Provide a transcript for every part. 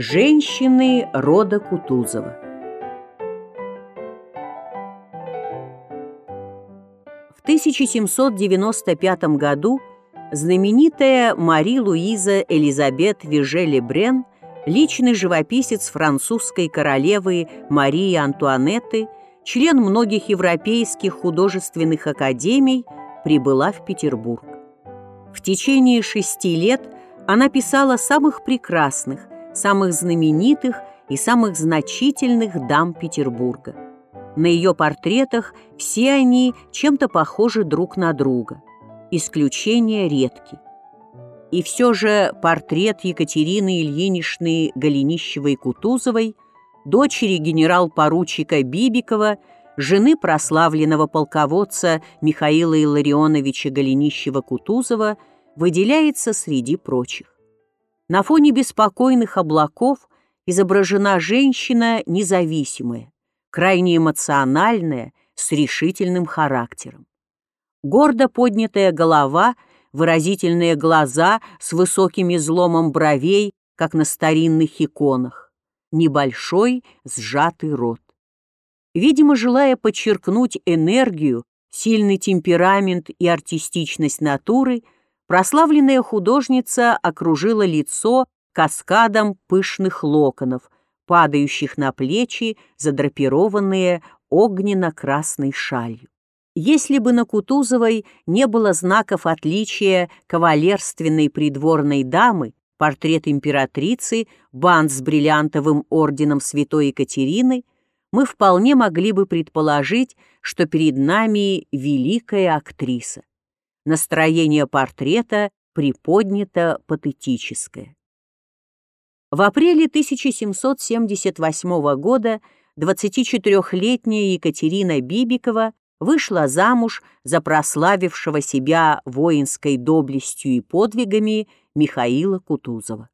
Женщины рода Кутузова В 1795 году знаменитая Мари-Луиза Элизабет Вижели-Брен, личный живописец французской королевы Марии Антуанетты, член многих европейских художественных академий, прибыла в Петербург. В течение шести лет она писала самых прекрасных, самых знаменитых и самых значительных дам Петербурга. На ее портретах все они чем-то похожи друг на друга. Исключения редки. И все же портрет Екатерины Ильиничны Голенищевой-Кутузовой, дочери генерал-поручика Бибикова, жены прославленного полководца Михаила Илларионовича Голенищева-Кутузова, выделяется среди прочих. На фоне беспокойных облаков изображена женщина независимая, крайне эмоциональная, с решительным характером. Гордо поднятая голова, выразительные глаза с высоким изломом бровей, как на старинных иконах, небольшой сжатый рот. Видимо, желая подчеркнуть энергию, сильный темперамент и артистичность натуры – прославленная художница окружила лицо каскадом пышных локонов, падающих на плечи, задрапированные огненно-красной шалью. Если бы на Кутузовой не было знаков отличия кавалерственной придворной дамы, портрет императрицы, бант с бриллиантовым орденом святой Екатерины, мы вполне могли бы предположить, что перед нами великая актриса. Настроение портрета приподнято патетическое. В апреле 1778 года 24-летняя Екатерина Бибикова вышла замуж за прославившего себя воинской доблестью и подвигами Михаила Кутузова.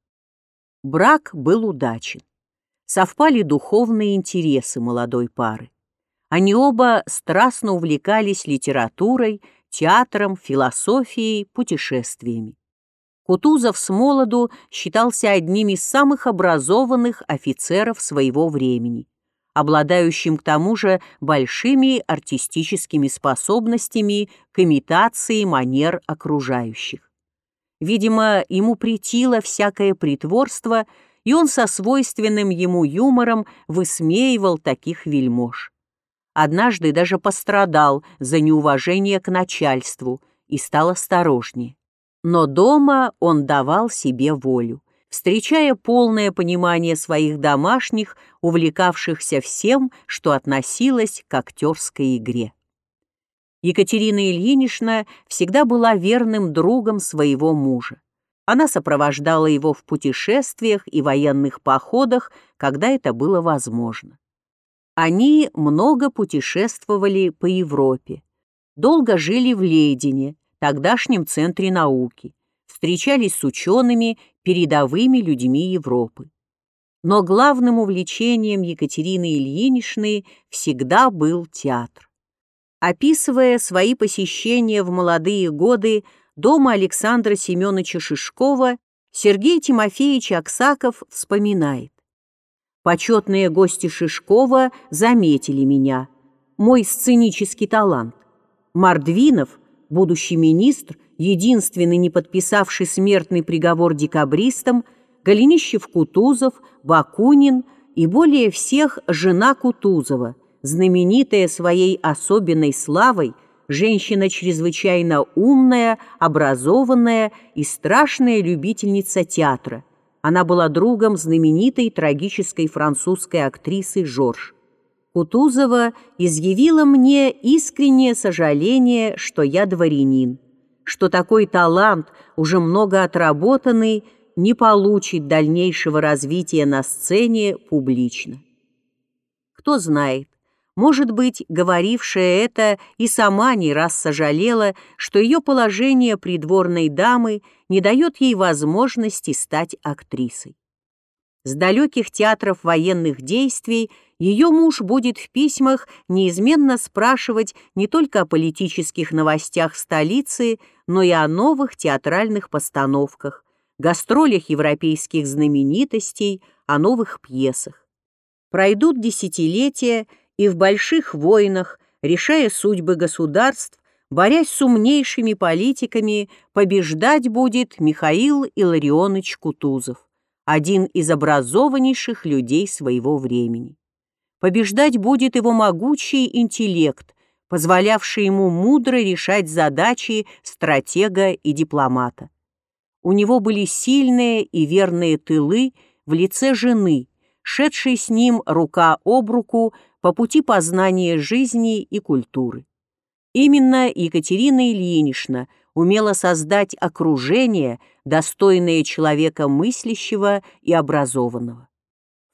Брак был удачен. Совпали духовные интересы молодой пары. Они оба страстно увлекались литературой театром, философией, путешествиями. Кутузов с молоду считался одним из самых образованных офицеров своего времени, обладающим к тому же большими артистическими способностями к имитации манер окружающих. Видимо, ему притило всякое притворство, и он со свойственным ему юмором высмеивал таких вельмож однажды даже пострадал за неуважение к начальству и стал осторожнее. Но дома он давал себе волю, встречая полное понимание своих домашних, увлекавшихся всем, что относилось к актерской игре. Екатерина Ильинична всегда была верным другом своего мужа. Она сопровождала его в путешествиях и военных походах, когда это было возможно. Они много путешествовали по Европе, долго жили в Лейдене, тогдашнем центре науки, встречались с учеными, передовыми людьми Европы. Но главным увлечением Екатерины Ильиничны всегда был театр. Описывая свои посещения в молодые годы дома Александра Семеновича Шишкова, Сергей Тимофеевич Аксаков вспоминает. Почетные гости Шишкова заметили меня, мой сценический талант. Мордвинов, будущий министр, единственный не подписавший смертный приговор декабристам, Голенищев-Кутузов, Бакунин и более всех жена Кутузова, знаменитая своей особенной славой, женщина чрезвычайно умная, образованная и страшная любительница театра – она была другом знаменитой трагической французской актрисы Жорж. Кутузова изъявила мне искреннее сожаление, что я дворянин, что такой талант, уже много отработанный, не получит дальнейшего развития на сцене публично. Кто знает, может быть, говорившая это и сама не раз сожалела, что ее положение придворной дамы не дает ей возможности стать актрисой. С далеких театров военных действий ее муж будет в письмах неизменно спрашивать не только о политических новостях столицы, но и о новых театральных постановках, гастролях европейских знаменитостей, о новых пьесах. Пройдут десятилетия, и в больших войнах, решая судьбы государств, борясь с умнейшими политиками, побеждать будет Михаил Илларионович Кутузов, один из образованнейших людей своего времени. Побеждать будет его могучий интеллект, позволявший ему мудро решать задачи стратега и дипломата. У него были сильные и верные тылы в лице жены, шедшей с ним рука об руку по пути познания жизни и культуры. Именно Екатерина Ильинична умела создать окружение, достойное человека мыслящего и образованного.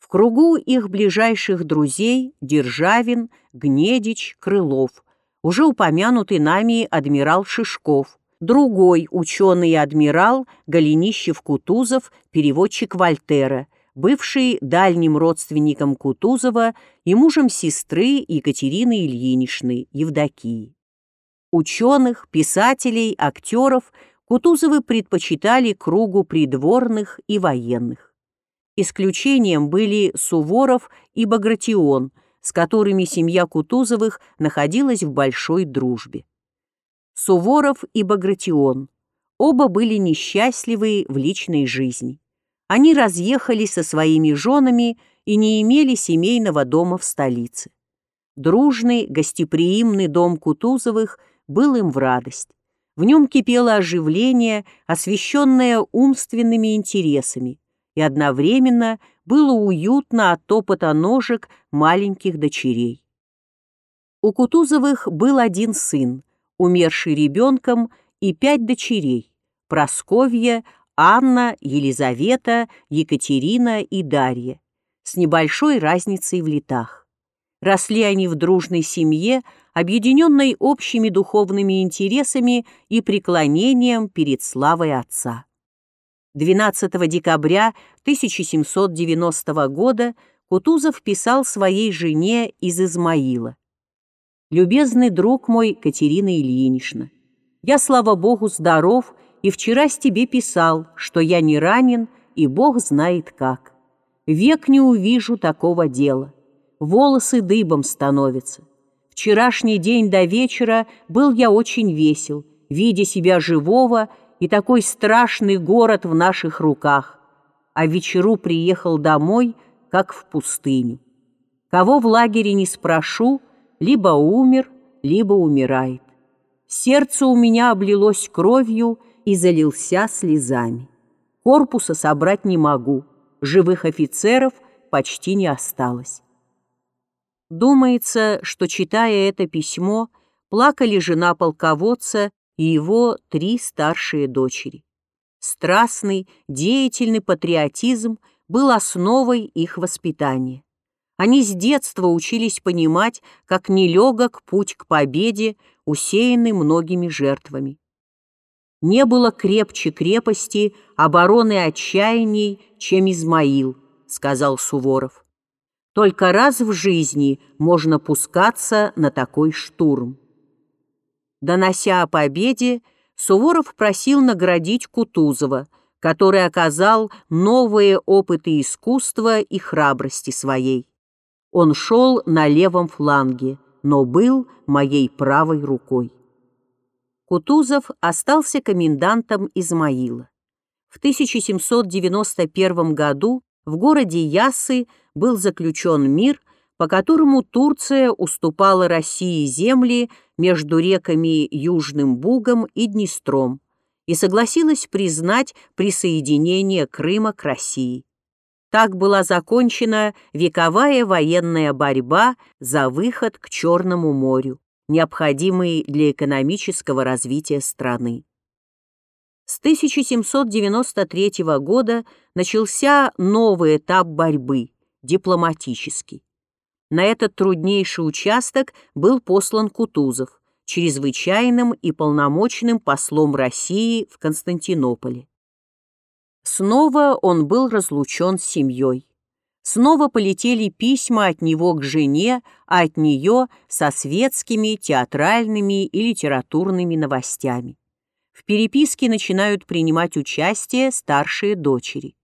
В кругу их ближайших друзей Державин, Гнедич, Крылов, уже упомянутый нами адмирал Шишков, другой ученый-адмирал Голенищев-Кутузов, переводчик Вольтера, бывший дальним родственником Кутузова и мужем сестры Екатерины Ильиничны, Евдокии. Ученых, писателей, актеров Кутузовы предпочитали кругу придворных и военных. Исключением были Суворов и Багратион, с которыми семья Кутузовых находилась в большой дружбе. Суворов и Багратион оба были несчастливы в личной жизни. Они разъехались со своими женами и не имели семейного дома в столице. Дружный, гостеприимный дом Кутузовых – был им в радость. В нем кипело оживление, освещенное умственными интересами, и одновременно было уютно от топота ножек маленьких дочерей. У Кутузовых был один сын, умерший ребенком, и пять дочерей – Просковья, Анна, Елизавета, Екатерина и Дарья, с небольшой разницей в летах. Росли они в дружной семье, объединенной общими духовными интересами и преклонением перед славой Отца. 12 декабря 1790 года Кутузов писал своей жене из Измаила. «Любезный друг мой, Катерина Ильинична, я, слава Богу, здоров, и вчера с тебе писал, что я не ранен, и Бог знает как. Век не увижу такого дела. Волосы дыбом становятся. Вчерашний день до вечера был я очень весел, видя себя живого и такой страшный город в наших руках, а вечеру приехал домой, как в пустыню. Кого в лагере не спрошу, либо умер, либо умирает. Сердце у меня облилось кровью и залился слезами. Корпуса собрать не могу, живых офицеров почти не осталось. Думается, что, читая это письмо, плакали жена полководца и его три старшие дочери. Страстный, деятельный патриотизм был основой их воспитания. Они с детства учились понимать, как нелегок путь к победе, усеянный многими жертвами. Не было крепче крепости, обороны отчаяний, чем Измаил, сказал Суворов. Только раз в жизни можно пускаться на такой штурм. Донося о победе, Суворов просил наградить Кутузова, который оказал новые опыты искусства и храбрости своей. Он шел на левом фланге, но был моей правой рукой. Кутузов остался комендантом Измаила. В 1791 году в городе Ясы был заключен мир, по которому Турция уступала России земли между реками Южным Бугом и Днестром и согласилась признать присоединение Крыма к России. Так была закончена вековая военная борьба за выход к Черному морю, необходимый для экономического развития страны. С 1793 года начался новый этап борьбы – дипломатический. На этот труднейший участок был послан Кутузов, чрезвычайным и полномочным послом России в Константинополе. Снова он был разлучен с семьей. Снова полетели письма от него к жене, а от нее со светскими, театральными и литературными новостями. В переписке начинают принимать участие старшие дочери.